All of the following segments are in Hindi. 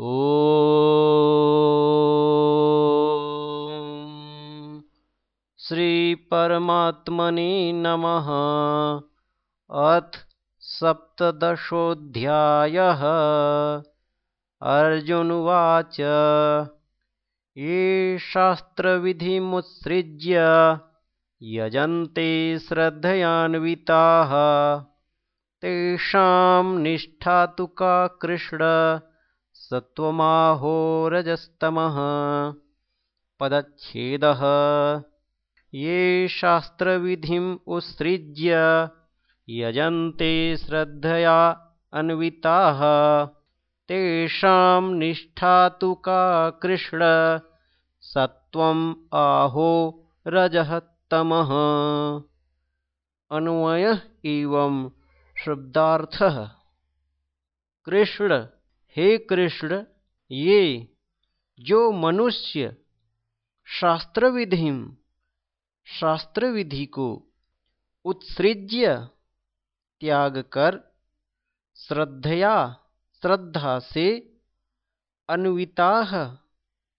ॐ श्रीपरमात्मने नमः। अथ सप्तदशोऽध्यायः। अर्जुनुवाच ये शास्त्रविधिमुत्सृज्य यजन्ते श्रद्धयान्विताः। तेषां निष्ठा तु का कृष्ण सत्त्वमाहो रजस्तमः। पदच्छेदः। ये शास्त्रविधिम् उत्सृज्य यजन्ते श्रद्धया अन्विताः। तेषां निष्ठा तु का कृष्ण सत्त्वम् आहो रजः तमः अन्वयः एवं शब्दार्थः। कृष्ण हे कृष्ण, ये जो मनुष्य शास्त्र विधि शास्त्र विधि को उत्सृज्य त्याग कर श्रद्धया, श्रद्धा से अन्विता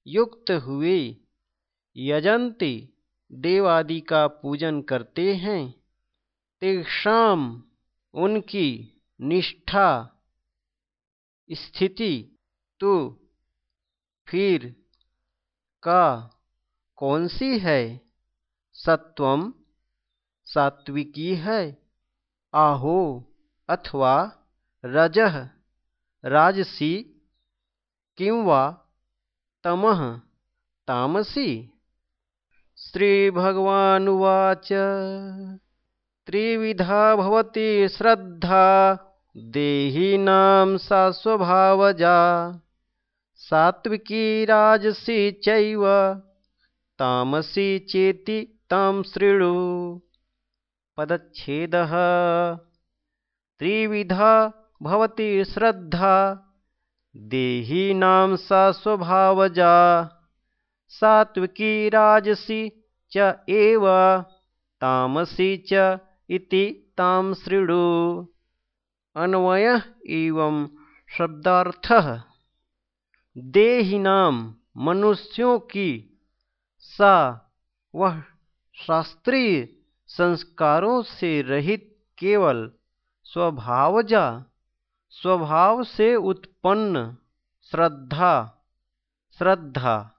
युक्त हुए यजंती देवादि का पूजन करते हैं तेषाम उनकी निष्ठा स्थिति तो फिर का कौन सी है? सत्वम सात्विकी है, आहो अथवा रजह राजसी, किंवा तमह तामसी। श्री श्रीभगवानुवाच। त्रिविधा भवति श्रद्धा। देहिनां सा स्वभावजा सात्विकी राजसी चैव। तामसी चेति तां शृणु पदच्छेदः। त्रिविधा भवति श्रद्धा। देहीनां सा स्वभावजा सात्विकी राजसी च एव। तामसी च इति तां शृणु अन्वय एवं शब्दार्थ। देहिनाम, मनुष्यों की, सा, वह शास्त्रीय संस्कारों से रहित केवल स्वभावजा, स्वभाव से उत्पन्न श्रद्धा श्रद्धा,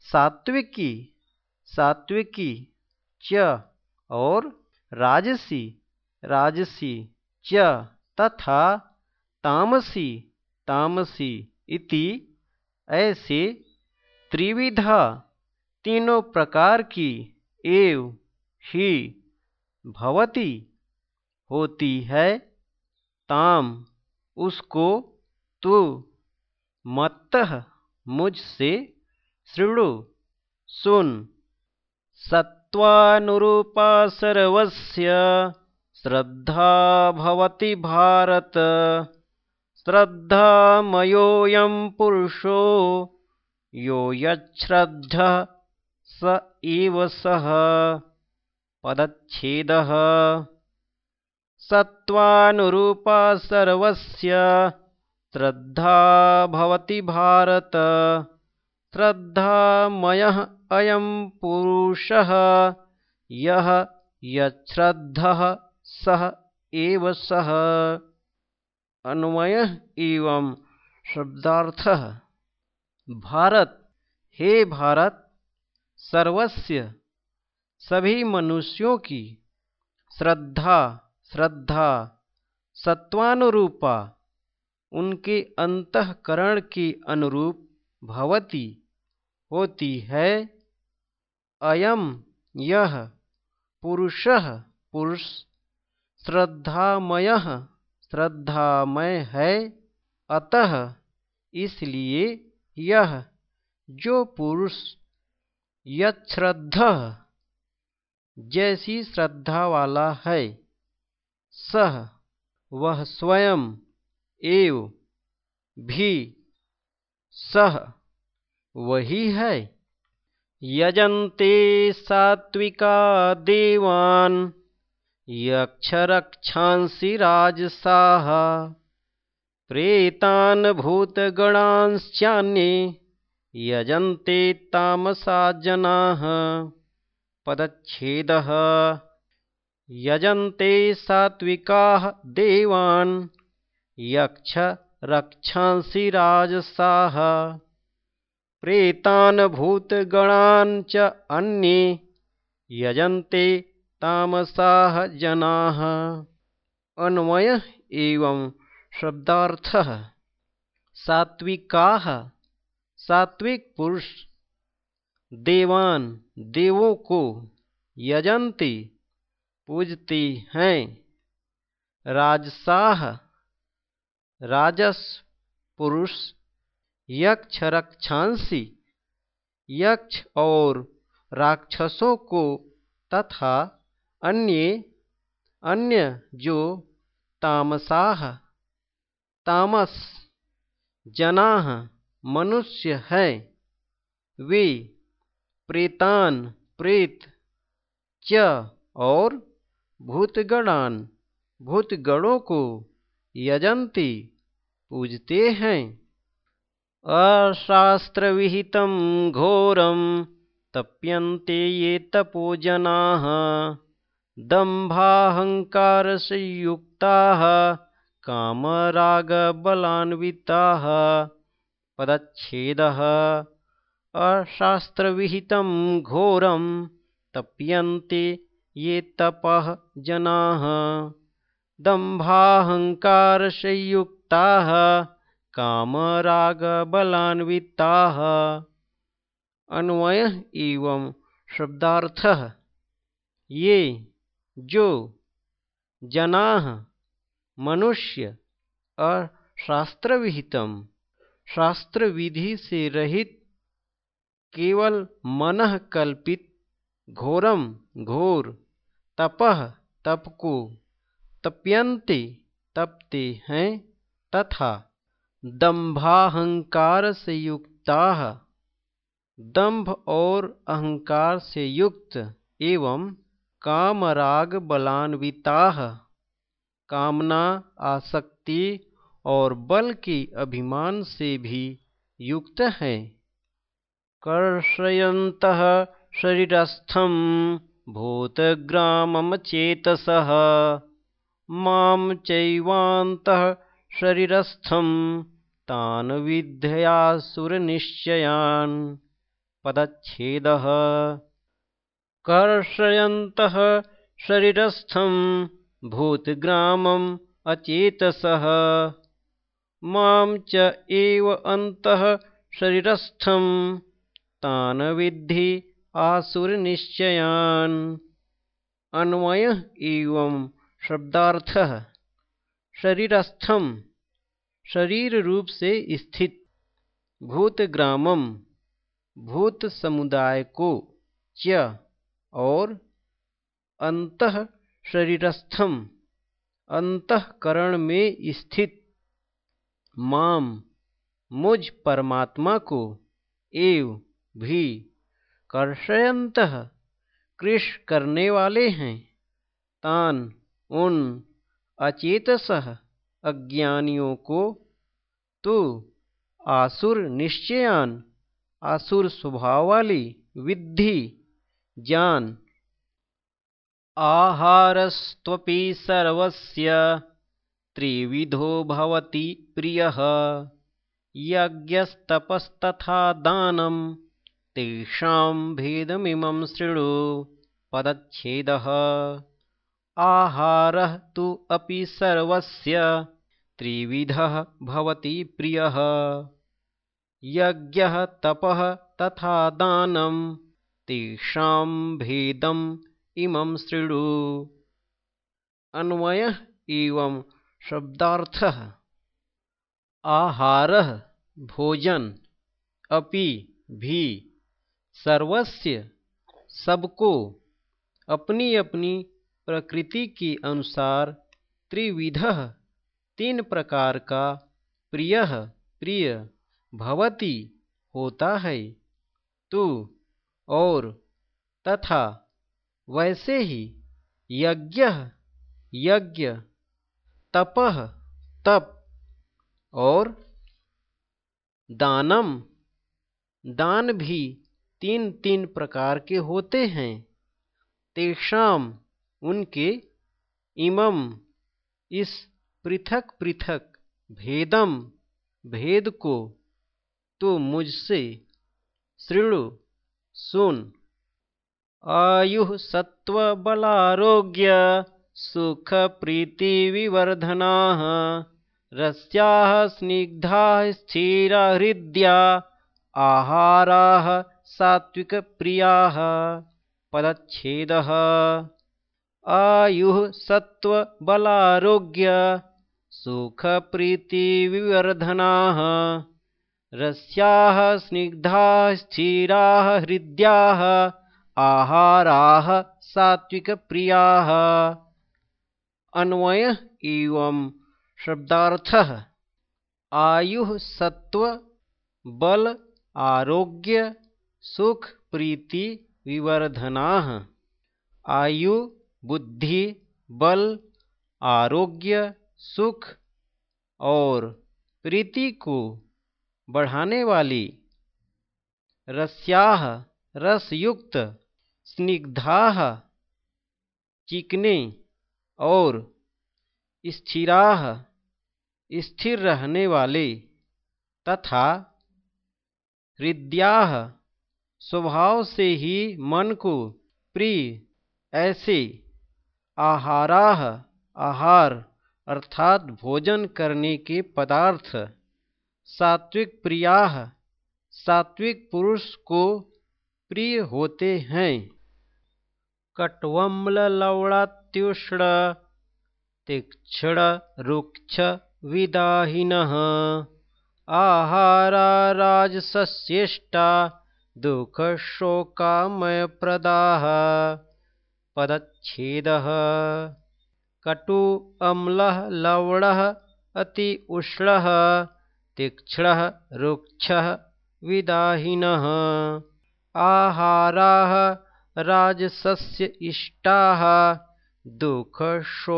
सात्विकी सात्विकी च और राजसी राजसी च। तथा तामसी तामसी इति ऐसे त्रिविधा तीनों प्रकार की एव ही भवती होती है। ताम, उसको तू मत मुझसे शृणु सुन सत्वानुरूपा सर्वस्य श्रद्धा भवति भारत। श्रद्धामयोऽयं पुरुषो यो यच्छ्रद्धः स एव सः। पदच्छेदः। सत्त्वानुरूपा सर्वस्य श्रद्धा भवति भारत। श्रद्धामयः अयं पुरुषः यः यच्छ्रद्धः सह एव सह। अन्वय एवं शब्दार्थ। भारत, हे भारत, सर्वस्य, सभी मनुष्यों की श्रद्धा श्रद्धा, सत्वानुरूपा, उनके अंतकरण के अनुरूप भवती होती है। अयम यह पुरुषः पुरुष श्रद्धामय श्रद्धामय है, अतः इसलिए यह जो पुरुष यश्रद्ध जैसी श्रद्धा वाला है सह वह स्वयं एव भी सह वही है। यजन्ते सात्विका देवान्। यक्षरक्षांसि राजसाः प्रेतान् भूतगणांश्चान्ये यजन्ते तामसा जनाः। पदच्छेदः यजन्ते सात्विकाः देवान् यक्ष रक्षांसि राजसाः प्रेतान् भूतगणान् च अन्ये यजन्ते तामसाः जनाः। अन्वय एवं शब्दार्थ। सात्विका सात्विक पुरुष देवान, देवों को यजंती पूजती हैं। राजसाह राजस पुरुष यक्ष रक्षांसी यक्ष और राक्षसों को तथा अन्य अन्य जो तामसाह तामस जना मनुष्य है, वे प्रेतान, प्रेत च और भूतगणान, भूतगणों को यजंती पूजते हैं। अशास्त्र विहित घोरम तप्यन्ते ये तपोजना। दंभाहंकार से युक्ता कामरागबलान्विताः, पदच्छेदः, अशास्त्रविहितं घोरं तप्यन्ते ये तपः जनाः। दम्भाहङ्कारसंयुक्ताः कामरागबलान्विताः। अन्वय एवं शब्दार्थः। ये जो जनाः मनुष्य अशास्त्र विहितम शास्त्र विधि से रहित केवल मन कल्पित घोरम, घोर तपह तप को तप्यन्ते तपते हैं तथा दंभाहंकार से युक्ता दंभ और अहंकार से युक्त एवं कामराग बलान्विता। कामना, आसक्ति और बल के अभिमान से भी युक्त हैं। कर्षयंत शरीरस्थम भूतग्रामम चेतस। माम चैवांत शरीरस्थम तान निश्चयान पदछेद कर्षयंत शरीरस्थम भूतग्रामम् अचेतसः। माँ च एव अन्तः शरीरस्थं, तान् अन्वय एवं शब्दार्थः। शरीरस्थम शरीर रूप से स्थित। भूतग्रामम भूत समुदाय को च और अंतः शरीरस्थम, अंतकरण में स्थित माम, मुझ परमात्मा को एव भी कर्षयंत कृष करने वाले हैं। तान, उन, अचेतस अज्ञानियों को तो आसुर निश्चयान, आसुर स्वभाव वाली विद्धि जान। आहारस्त्वपि सर्वस्य त्रिविधो भवति प्रियः। यज्ञस्तपस्तथा दानं तेषां भेदमिमं शृणु पदच्छेदः। आहारः तु अपि सर्वस्य त्रिविधः भवति प्रियः। यज्ञः तपः तथा दानं तेषां इमं शृणु अन्वय एवं शब्दार्थ। आहार, भोजन, अपि, भी, सर्वस्य, सबको अपनी अपनी प्रकृति के अनुसार त्रिविध, तीन प्रकार का प्रिय प्रिय, भवती, होता है। तू और तथा वैसे ही यज्ञ यज्ञ, तप तप और दानम, दान भी तीन तीन प्रकार के होते हैं। तेषाम उनके इमम इस पृथक पृथक भेदम, भेद को तो मुझसे शृणु सून्। आयुः सत्त्वबलारोग्य सुखप्रीतिविवर्धनाः रस्याः स्निग्धाः स्थिरा हृद्या आहाराः सात्विकप्रियाः। पदच्छेदः। आयुः सत्त्वबलारोग्य सुखप्रीतिविवर्धनाः रस्याः स्निग्धाः स्थिराः हृद्याः आहाराः सात्विकप्रियाः। अन्वय एवं शब्दार्थः। आयुः सत्व बल, आरोग्य, सुख, प्रीति, विवर्धनाः। आयु, बुद्धि, बल, आरोग्य, सुख और प्रीति को बढ़ाने वाली। रस्याह, रसयुक्त, स्निग्धाह, चिकने और स्थिराह, स्थिर रहने वाले तथा हृदयाह स्वभाव से ही मन को प्रिय, ऐसे आहाराह, आहार अर्थात भोजन करने के पदार्थ सात्विक प्रिया सात्विक पुरुष को प्रिय होते हैं। कट्वम्ल लवणात्युष्ण तीक्षण रुक्ष विदाहीन। आहारा राजसस्येष्टा, दुख शोकामय प्रदा पदछेद कटु अम्ल लवण अति उष्ण। तीक्ष्णः, रुक्षः, विदाहिनः। आहाराः, राजसस्य इष्टाः, दुःखशोकामयप्रदाः।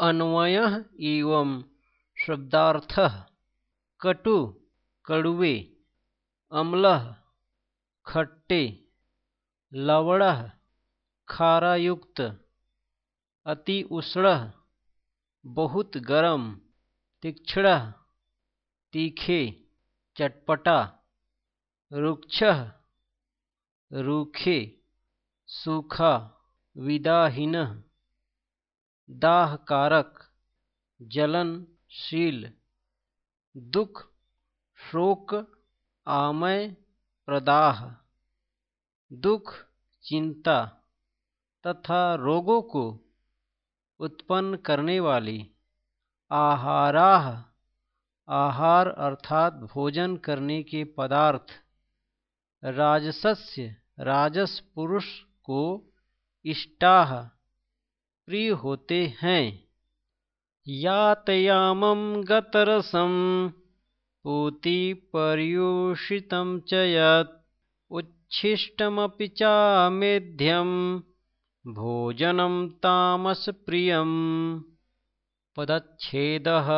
अन्वयः एवं शब्दार्थः। कटु, कड़ुवे, अम्लः, खट्टे, लवणः, खारायुक्त, अति उष्ण। बहुत गरम, तीक्ष्ण, तीखे, चटपटा, रुक्ष, रूखे, सूखा, विदाहीन, दाहकारक, जलनशील, दुख, शोक, आमय, प्रदाह, दुख, चिंता तथा रोगों को उत्पन्न करने वाली आहाराह, आहार अर्थात भोजन करने के पदार्थ, राजसस्य, राजस पुरुष को इष्टाह, प्रिय होते हैं। यातयामं गतरसं, पूतिपर्यूषितं च यत्, उच्छिष्टमपि चामेध्यं भोजनं तामसप्रियं। पदच्छेदः।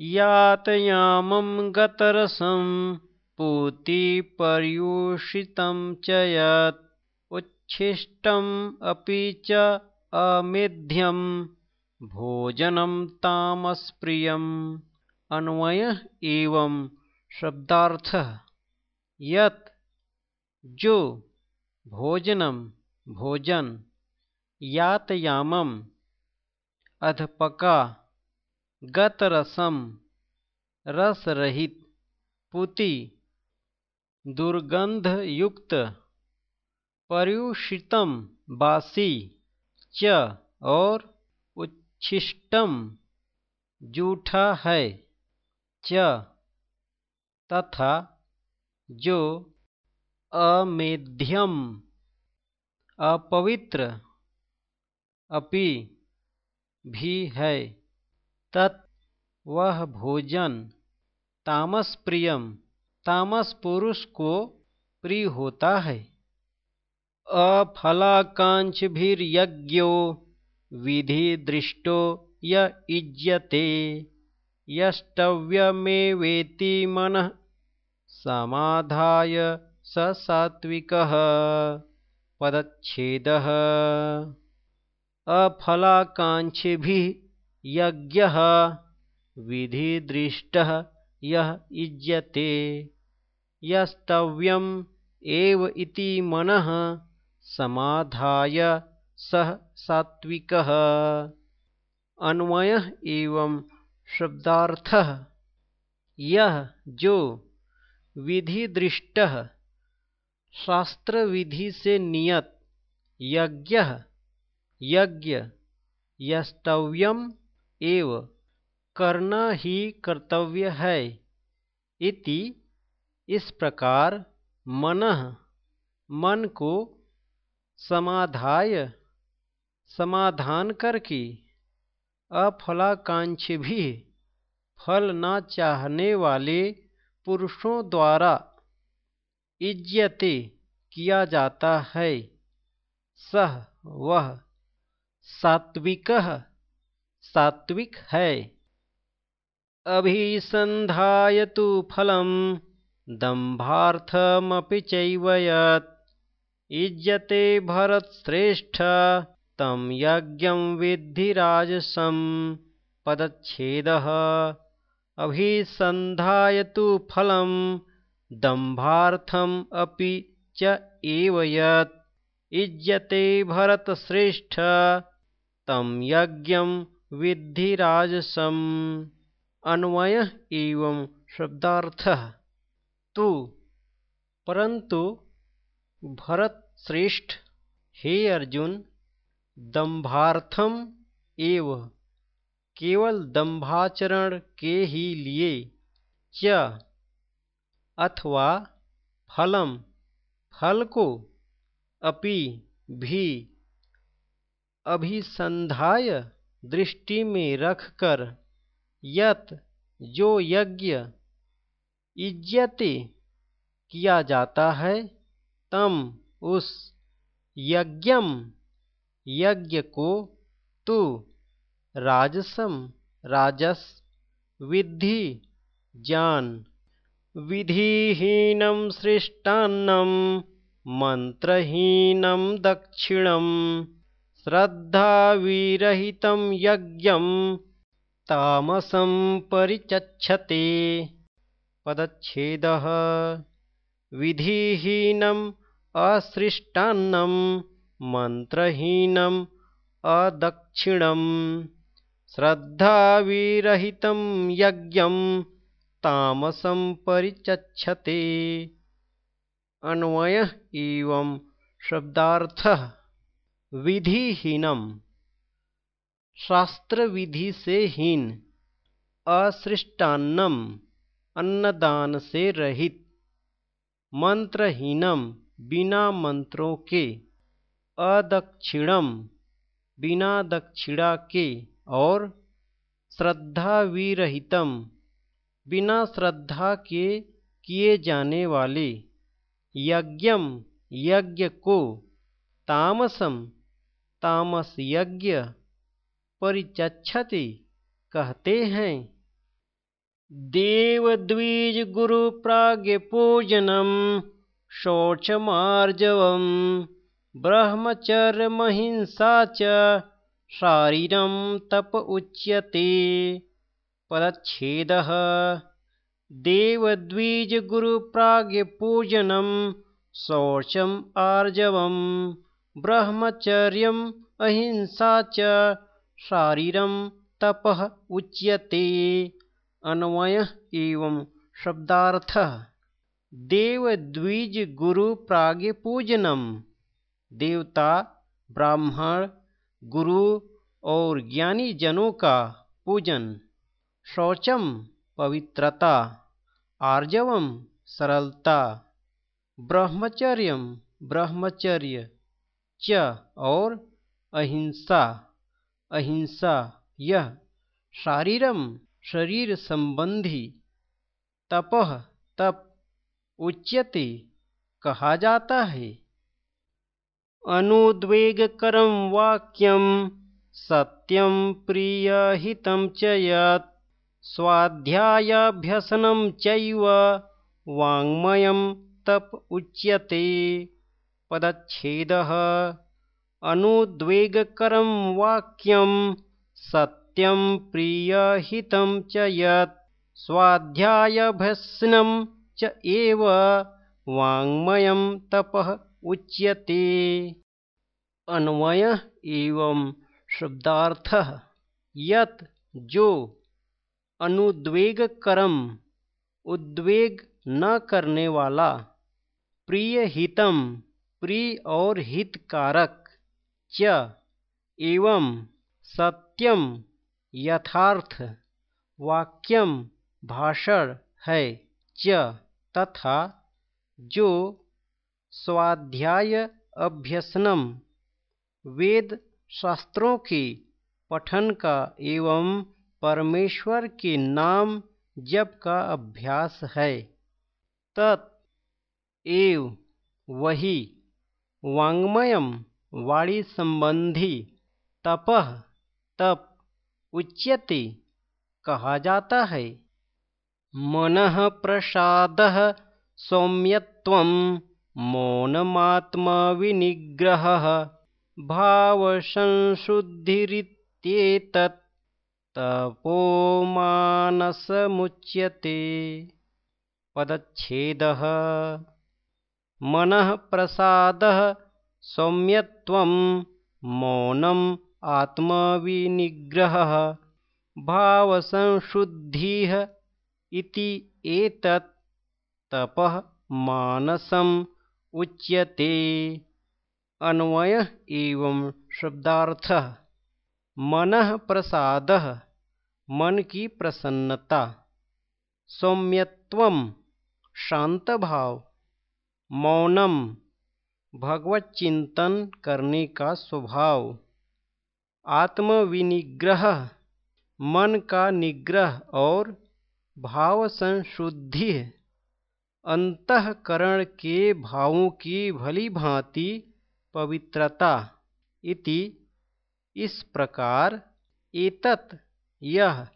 यातयामं गतरसं पूतिपर्यूषितं च यत् उच्छिष्टम् अपि च अमेध्यं। भोजनं तामसप्रियम्। अन्वय एवं शब्दार्थः। यत् जो भोजनम भोजन, यातयामम, अधपका, गतरसम रस रहित पुति, दुर्गंधयुक्त, पर्युषितम, बासी, च, और उच्छिष्टम, जूठा है, च, तथा, जो अमेध्यम। अपवित्र अपि भी है। तत् वह भोजन तामस प्रियम तामस पुरुष को प्रिय होता है। अफलाकांक्षभिर्यज्ञो विधिदृष्टो य इज्यते यष्टव्यमेवेति मनः समाधाय स सात्विकः। पदच्छेदः अफलाकाङ्क्षिभिः यज्ञः विधिदृष्टः यः यस्तव्यम् एव इति मनः समाधाय सह सात्विकः। अन्वयः एवं शब्दार्थः। यह जो विधि दृष्ट शास्त्र विधि से नियत, यज्ञ यज्ञ यस्तव्यम एव, करना ही कर्तव्य है, इति इस प्रकार मन मन को समाधाय, समाधान करके अफलाकांक्षी भी फल न चाहने वाले पुरुषों द्वारा इज्जते किया जाता है। सह वह सात्विक सात्विक है। अभिसंधाय तो फलम दंभार्थमपि चैवयत्। इज्जते भरतश्रेष्ठ तम यज्ञ विद्धिराजसम पदच्छेदः। अभिसन्धाय तु फलं दम्भार्थम् अपि च एव यत्। इज्यते भरतश्रेष्ठ, तं यज्ञं विद्धिराजसम्। अन्वय एवं शब्दार्थः तु। परंतु भरत श्रेष्ठ हे अर्जुन दंभार्थम एव। केवल दंभाचरण के ही लिए च अथवा फलम फल को अपि भी अभिसंधाय दृष्टि में रखकर यत जो यज्ञ इज्जते किया जाता है, तम उस यज्ञम, यज्ञ को तू राजसम, राजस, विद्धि जान विधिहीनं सृष्टान्नं मन्त्रहीनं दक्षिणं श्रद्धाविरहितं यज्ञं तामसं परिचक्षते पदच्छेदः। विधिहीनम् असृष्टान्नं मन्त्रहीनम् अदक्षिणम् श्रद्धाविरहितं यज्ञं तामसं परिचक्षते अन्वय एवं शब्दार्थ विधिहीनम शास्त्र विधि से हीन असृष्टान्नम अन्नदान से रहित। मंत्रहीनम बिना मंत्रों के। अदक्षिणम बिना दक्षिणा के। और श्रद्धा विरहितम बिना श्रद्धा के किए जाने वाले यज्ञम यज्ञ को तामसम तामस यज्ञ परिचक्षति कहते हैं। देवद्विज गुरु प्राज्ञ पूजनम शौचमार्जवम ब्रह्मचर्य महिंसा च शारीरं तप उच्यते। पदच्छेदः। देवद्विजगुरुप्राज्ञपूजनं शौचम् आर्जवं ब्रह्मचर्यम् अहिंसा च शारीरं तपः उच्यते। अन्वय एवं शब्दार्थः। देवद्विज गुरु प्राज्ञपूजनम देवता, ब्राह्मण, गुरु और ज्ञानी जनों का पूजन। शौचम पवित्रता, आर्जवम सरलता ब्रह्मचर्य ब्रह्मचर्य, च और अहिंसा अहिंसा यह शारीरम शरीर संबंधी तपह तप, उच्यते कहा जाता है। अनुद्वेगकरं वाक्यं सत्यं प्रियहितं च यत् स्वाध्यायाभ्यसनं चैव वाङ्मयं तप उच्यते। पदच्छेदः अनुद्वेगकरं वाक्यं सत्यं प्रियहितं च यत् स्वाध्यायाभ्यसनं च एव वाङ्मयं तपः उच्यते। अन्वय एवं शब्दार्थ यत जो अनुद्वेग कर्म उद्वेग न करने वाला, प्रिय हितम, प्रिय और हितकारक, च, एवं सत्यम, यथार्थ, वाक्यम, भाषण है, च, तथा, जो, स्वाध्याय अभ्यसनम, वेद शास्त्रों के पठन का एवं परमेश्वर के नाम जप का अभ्यास है। तत् एव वही वांग्मयम वाणी संबंधी तपह तप उच्यते कहा जाता है। मन प्रसाद सौम्यत्व मौनमात्मा विनिग्रह भावसंशुद्धिरित्येतत् तपोमानसमुच्यते। पदच्छेदः। मनः प्रसादः। सौम्यत्वं मौनम् आत्मविनिग्रहः। भावसंशुद्धिः इति एतत्। तपः मानसम् उच्यते। अन्वय एवं शब्दार्थ मन प्रसाद, मन की प्रसन्नता, सौम्यत्व शांत भाव मौनम भगवत चिंतन करने का स्वभाव, आत्मविनिग्रह, मन का निग्रह और भाव संशुद्धि अंतकरण के भावों की भली भांति पवित्रता इति इस प्रकार एतत् यह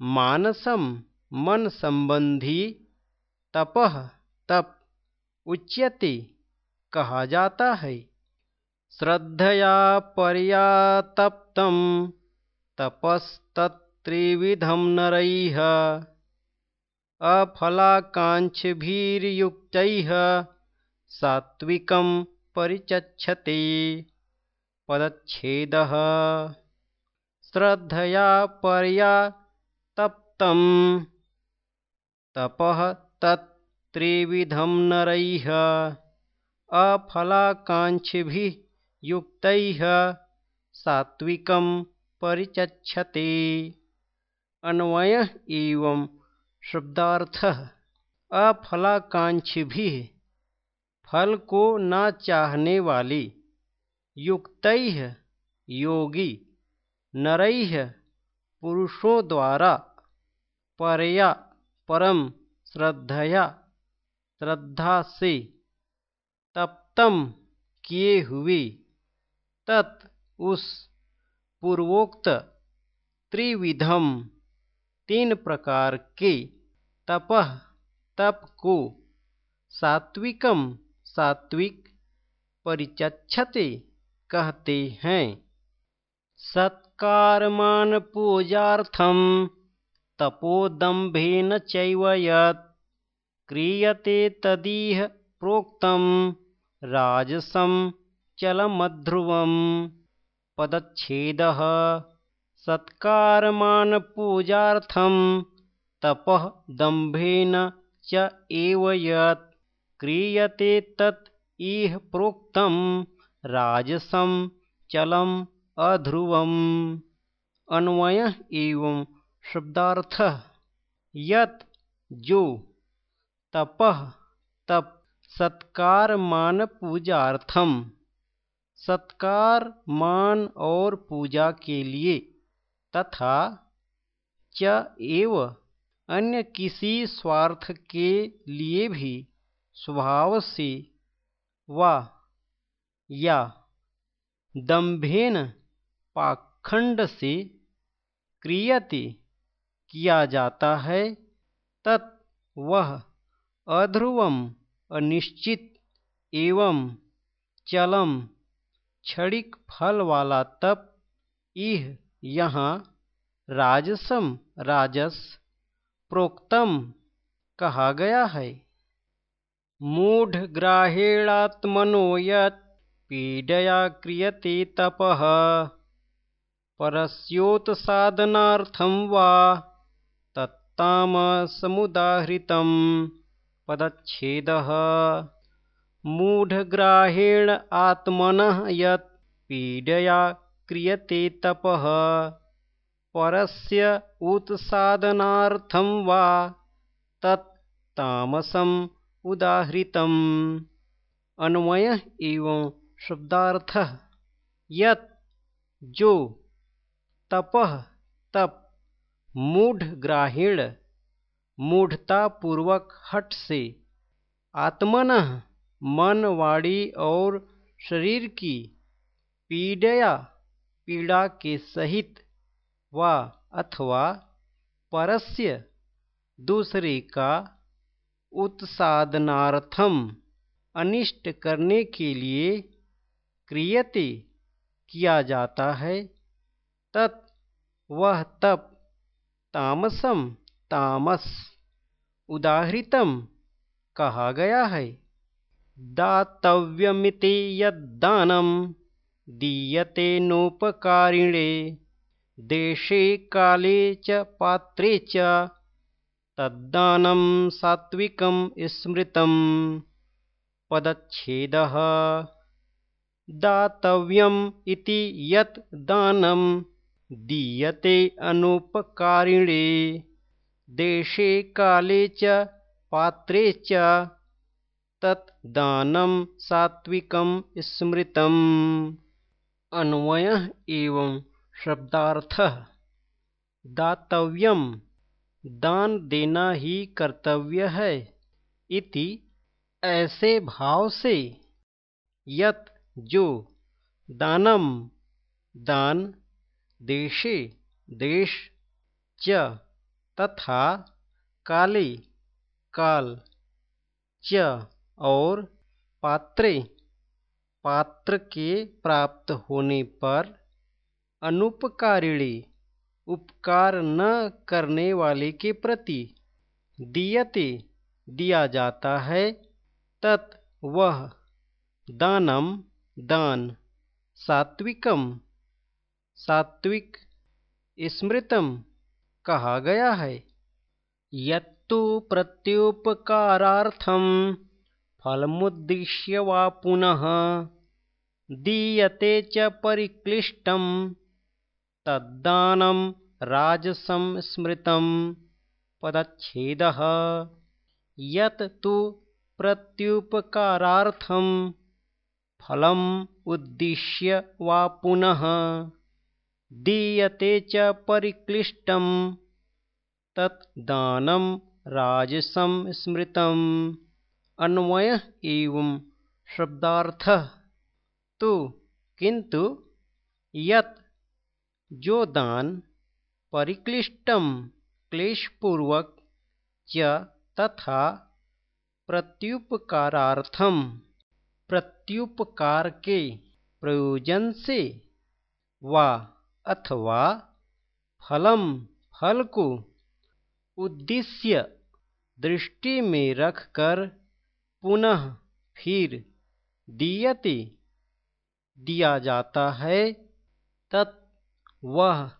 मानसम मन संबंधी तपह तप उच्यते कहा जाता है। श्रद्धया पर्यातप्तं तपस्तत्त्रिविधं नरैः अफलाकाङ्क्षिभिर्युक्तैः सात्विकं परिचक्षते पदच्छेदः। श्रद्धया पर्यातप्तं तपः तत्त्रिविधं नरैः। अफलाकाङ्क्षिभिः युक्तैः। सात्विकं अन्वय एवं शब्दार्थ। अफलाकांक्षी भी फल को न चाहने वाली युक्त योगी नरैह पुरुषों द्वारा, परया परम श्रद्धया श्रद्धा से तप्तम किए हुए तत् उस पूर्वोक्त त्रिविधम तीन प्रकार के तपह तप को सात्विकम सात्विक परिचक्षते। कहते हैं। सत्कारमान पूजार्थम तपोदम्भेन चैव यत्। क्रियते तदीह प्रोक्तम राजसम चलमध्रुवम। पदच्छेदः। सत्कारमानपूजार्थं तपः दम्भेन च एव यत्। क्रियते तत् इह प्रोक्तं राजसं चलम अध्रुवम्। अन्वय एवं शब्दार्थ। यत, जो तपह तप सत्कार मान पूजार्थम सत्कार मान और पूजा के लिए तथा च एव अन्य किसी स्वार्थ के लिए भी स्वभाव से व या दंभेन पाखंड से क्रियते किया जाता है, तत् वह अध्रुवम अनिश्चित एवं चलम क्षणिक फल वाला तप। इह यहाँ राजसम राजस प्रोक्तम कहा गया है। मूढ़ग्राहेणात्मनो यत् पीडया क्रियते तपः। परस्योत्सादनार्थं वा तत्तामसमुदाहृतं पदच्छेदः। मूढग्राहेण आत्मनः यत् पीडया क्रियते तपः। परस्य उत्सादनार्थं वा तत् तामसम् उदाहृतम्। अन्वय एवं शब्दार्थ यत, जो तपह तप मूढ़ ग्राहीण मूढ़तापूर्वक हट से, आत्मन मन वाणी और शरीर की पीड़या, पीड़ा के सहित व अथवा परस्य दूसरे का उत्सादनार्थम अनिष्ट करने के लिए क्रियते किया जाता है। तत् वह तप, तामसम, तामस, उदाहृतम कहा गया है। दातव्यमिति यदानम दीयते नोपकारिणे, देशे काले च पात्रे च, तद्दानं सात्विकं स्मृतं पदच्छेदः दातव्यम् इति यत् दानं दीयते अनुपकारिणे। देशे काले च, पात्रे च। तत् दानं सात्विकं स्मृतम्। अन्वयः एवं शब्दार्थः। दातव्यम्। दान देना ही कर्तव्य है। इति ऐसे भाव से। यत जो, दानम, दान, देशे, देश, च, तथा, काले, काल, च, और पात्रे। पात्र के प्राप्त होने पर अनुपकारिणी, उपकार न करने वाले के प्रति दियते दिया जाता है। तत् वह दानम दान, सात्विकम, सात्विक स्मृतम कहा गया है। यत्तु प्रत्युपकारार्थम फलमुद्दिश्य वा पुनः दीयते च परिक्लिष्टम तद्दानं राजसं स्मृतं पदच्छेदः। यत् तु प्रत्युपकारार्थं फलम् उद्दिश्य वा पुनः। दीयते च परिक्लिष्टं तत् दानं राजसं एवं शब्दार्थः। तो किंतु यत् जो दान परिक्लिष्टम क्लेशपूर्वक च तथा प्रत्युपकारार्थम। प्रत्युपकार के प्रयोजन से वा अथवा फलम, फल को उद्देश्य दृष्टि में रखकर पुनः फिर दियते, दिया जाता है। तत् वह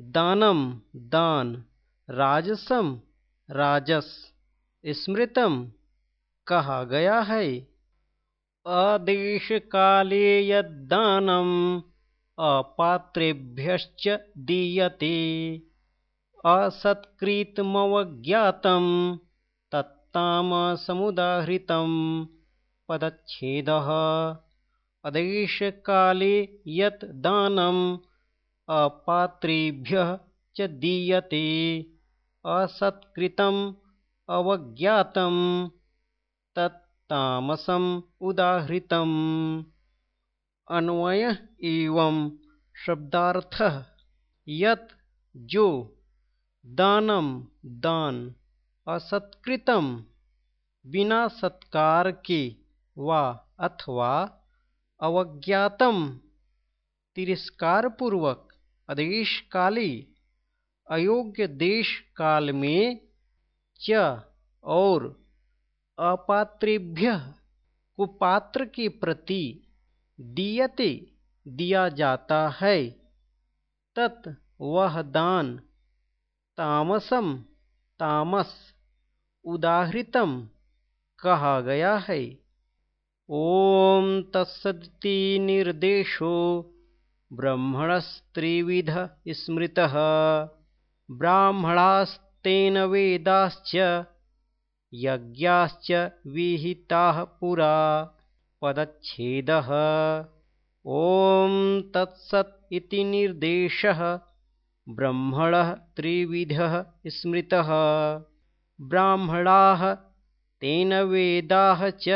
दानम, दान, राजसम, राजस, स्मृतम कहा गया है। अदेश काले यदानम अपात्रेभ्यश्च दीयते। असत्कृतमवज्ञातं तत्तामसमुदाहृतं पदच्छेदः। अदेशकाले यत् दानम् अपात्रेभ्यः च दीयते। असत्कृतम् अवज्ञातं तत्तामसम् उदाहृतम्। अन्वय एवं शब्दार्थ यत, जो दानम दान, असत्कृतम, बिना सत्कार के वा अथवा अवज्ञातम। तिरस्कारपूर्वक आदेश काली अयोग्य देश काल में च और अपात्रेभ्य कुपात्र के प्रति दियते, दिया जाता है। तत् वह दान। तामसम तामस, उदाहृतम कहा गया है। ओम तत्सदिति निर्देशो ब्रह्मणस्त्रिविध स्मृतः। ब्राह्मणास्तेन वेदाश्च यज्ञाश्च विहिताः पुरा पदच्छेदः। ॐ तत्सत् इति निर्देशः। ब्रह्मणः त्रिविधः स्मृतः। ब्राह्मणाः तेन वेदाः च।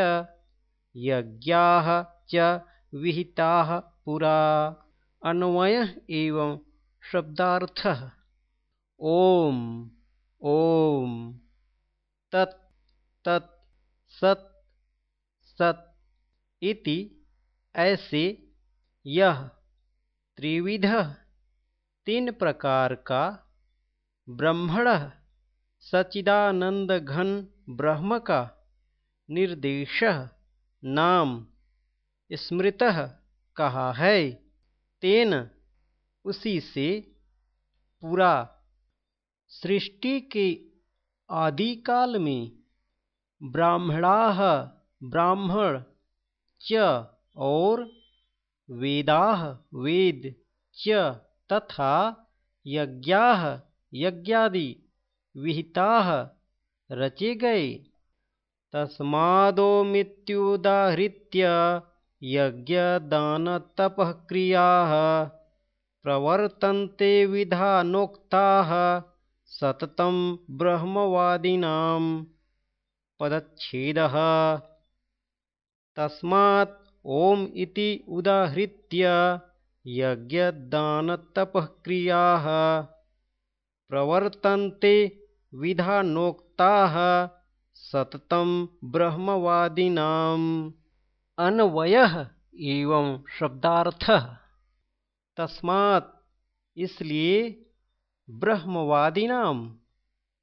यज्ञाः च विहिताः पुरा। अन्वय एवं शब्दार्थः। ओम ओम तत् तत्, सत सत, इति, ऐसे यह त्रिविध, तीन प्रकार का, ब्रह्मण सचिदानंद घन ब्रह्म का, निर्देश, नाम, स्मृत, कहा है। तेन, उसी से, पूरा, सृष्टि के आदिकाल में ब्राह्मणा ब्राह्मण च और वेदा वेद च तथा यज्ञा यज्ञादि विहिता रचे गए तस्मादो मृत्युदाहृत्य यज्ञदानतपक्रिया प्रवर्तन्ते विधानोक्ताः सततं ब्रह्मवादिनां पदच्छेदः। तस्मात् ॐ इति उदाहृत्य यज्ञदानतपःक्रियाः प्रवर्तन्ते विधानोक्ताः सततं ब्रह्मवादिनाम्। अन्वयः एवं शब्दार्थः। तस्मात् इसलिए ब्रह्मवादिनाम।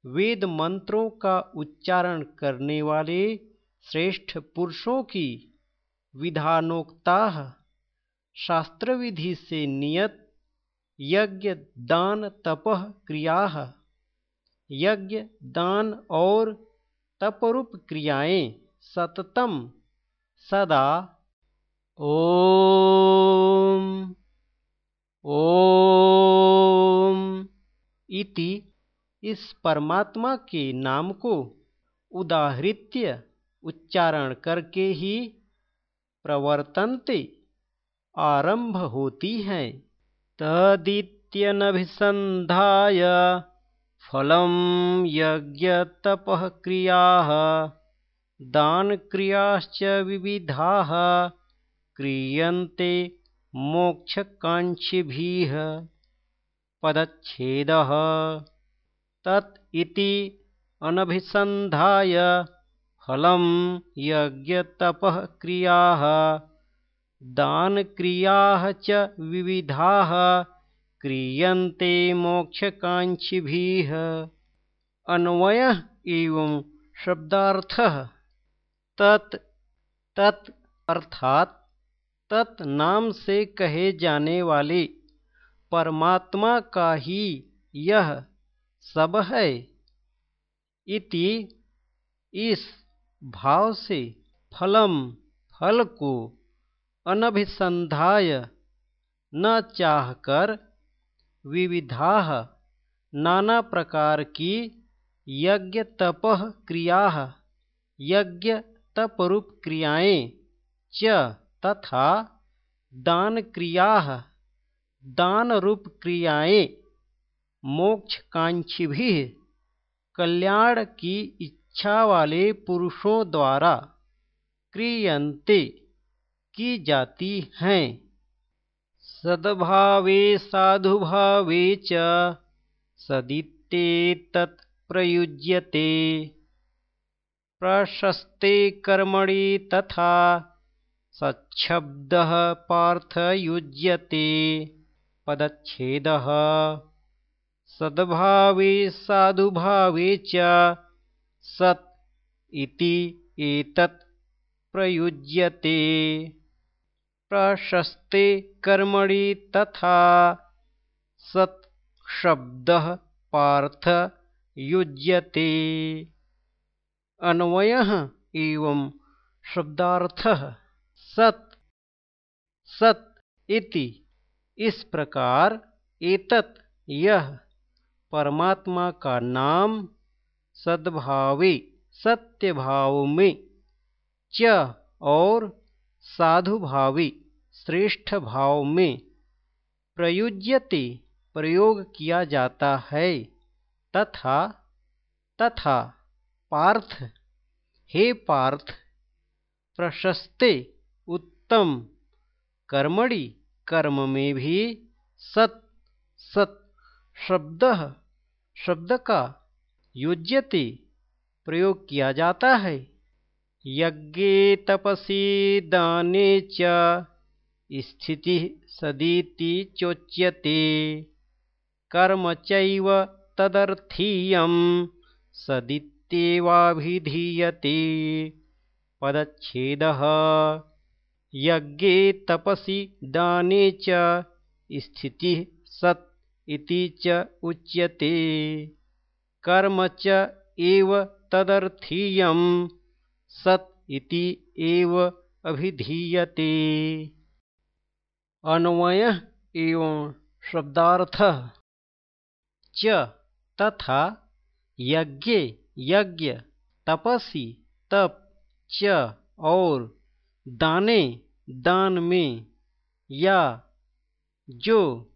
वेद मंत्रों का उच्चारण करने वाले श्रेष्ठ पुरुषों की विधानोक्ता शास्त्र विधि से नियत यज्ञ दान तपह क्रिया। यज्ञ दान और तपरूप क्रियाएँ सततम सदा। ओम ओम इति इस परमात्मा के नाम को उदाहृत्य उच्चारण करके ही प्रवर्तनते आरंभ होती हैं। तदित्यनभिसंधाय फलम यज्ञ तपः क्रिया दान क्रियाश्च विविधा, क्रियन्ते मोक्षकाङ्क्षिभिः। पदच्छेदः। तत् इति अनभिसन्धाय फलं यज्ञतपः क्रियाः, दानक्रियाः च विविधाः, क्रियन्ते मोक्षकाङ्क्षिभिः। अन्वयः एवं शब्दार्थः। तत् तत् अर्थात तत् नाम से कहे जाने वाले परमात्मा का ही यह सब है। इति इस भाव से फलम फल को अनभिसंधाय न चाहकर विविधा नाना प्रकार की यज्ञ तपह क्रिया यज्ञ तपरूप क्रियाएँ च तथा दान क्रिया दान रूप क्रियाएँ मोक्षकांक्षी भी कल्याण की इच्छा वाले पुरुषों द्वारा क्रियंते की जाती हैं। सद्भावे साधुभावे च सदित्येतत् प्रयुज्यते। प्रशस्ते कर्मणि तथा सच्छब्दः पार्थयुज्यते। पदच्छेदः सद्भावे, साधुभावे च सत् इति एतत् प्रयुज्यते। प्रशस्ते कर्मणि तथा सत् शब्दः पार्थ युज्यते। अन्वयः एवं शब्दार्थः सत सत इति। इस प्रकार एतत यह परमात्मा का नाम सद्भावे सत्य भाव में च और साधु श्रेष्ठ भाव में प्रयुज्यते, प्रयोग किया जाता है। तथा तथा, पार्थ, हे पार्थ, प्रशस्ते, उत्तम, कर्मणि, कर्म में भी सत सत, शब्द शब्द का युज्यते प्रयोग किया जाता है। यज्ञ तपसी दाने च स्थिति सदीति चोच्यते। कर्म चैव तदर्थीयं सदित्येवाभिधीयते। पदच्छेदः यज्ञे तपसि दाने च स्थितिः सत् इति च उच्यते। कर्म च एव तदर्थीयं। सत् इति एव अभिधीयते। अन्वय एवं शब्दार्थ च तथा यज्ञ यज्ञ, तपसी तप च और दाने दान में या जो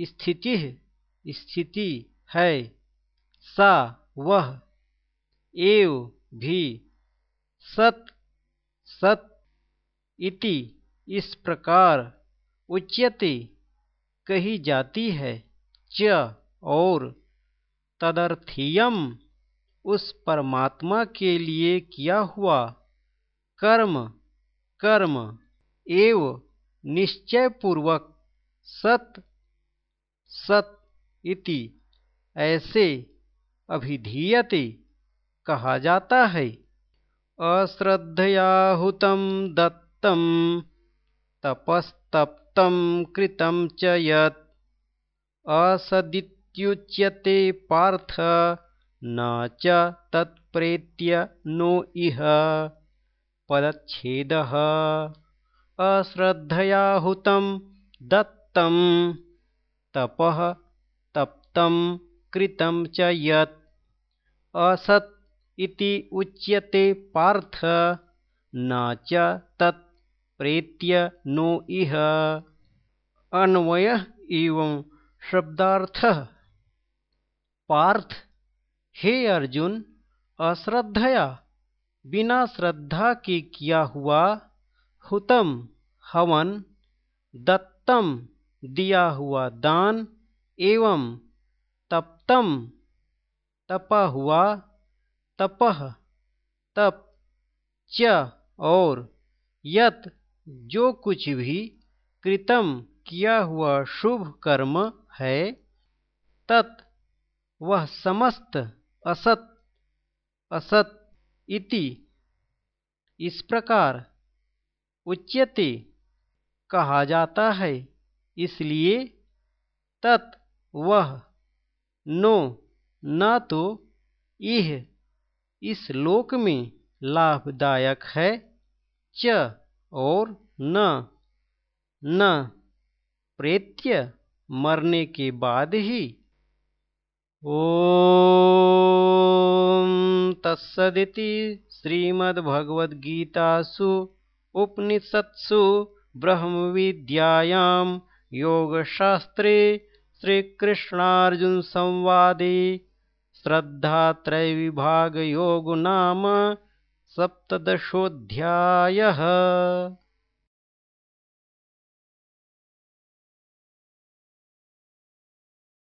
स्थिति स्थिति है, सा वह, एव भी, सत सत, इति, इस प्रकार उच्यते कही जाती है, च और तदर्थीयम उस परमात्मा के लिए किया हुआ कर्म कर्म, एव निश्चयपूर्वक सत सत इति, ऐसे अभिधीयते कहा जाता है। अश्रद्धयाहुतं दत्तं, तपस्तप्तं कृतं च यत्। पार्थ, न च तत्प्रेत्य नो इह। पदच्छेदः। अश्रद्धयाहुतं दत्तं तपः तप्तं कृतं च यत्। असत् इति उच्यते पार्थ, न च तत् नो इह। अन्वय एवं शब्दार्थ। पार्थ, हे अर्जुन, अश्रद्धया, बिना श्रद्धा के किया हुआ, हुतम, हवन, दत्तम दिया हुआ दान एवं तप्तम, तपा हुआ तपह तप, च और यत, जो कुछ भी कृतम किया हुआ शुभ कर्म है, तत्, वह समस्त असत असत इति। इस प्रकार उच्यते कहा जाता है। इसलिए तत् वह नो, न तो यह इस लोक में लाभदायक है च और न। न, प्रेत्य मरने के बाद ही। ओ तत्सदिति श्रीमद्भगवद्गीतासु उपनिषत्सु ब्रह्मविद्यायां योगशास्त्रे श्रीकृष्णार्जुनसंवादे श्रद्धात्रयविभागयोगो नाम सप्तदशोऽध्यायः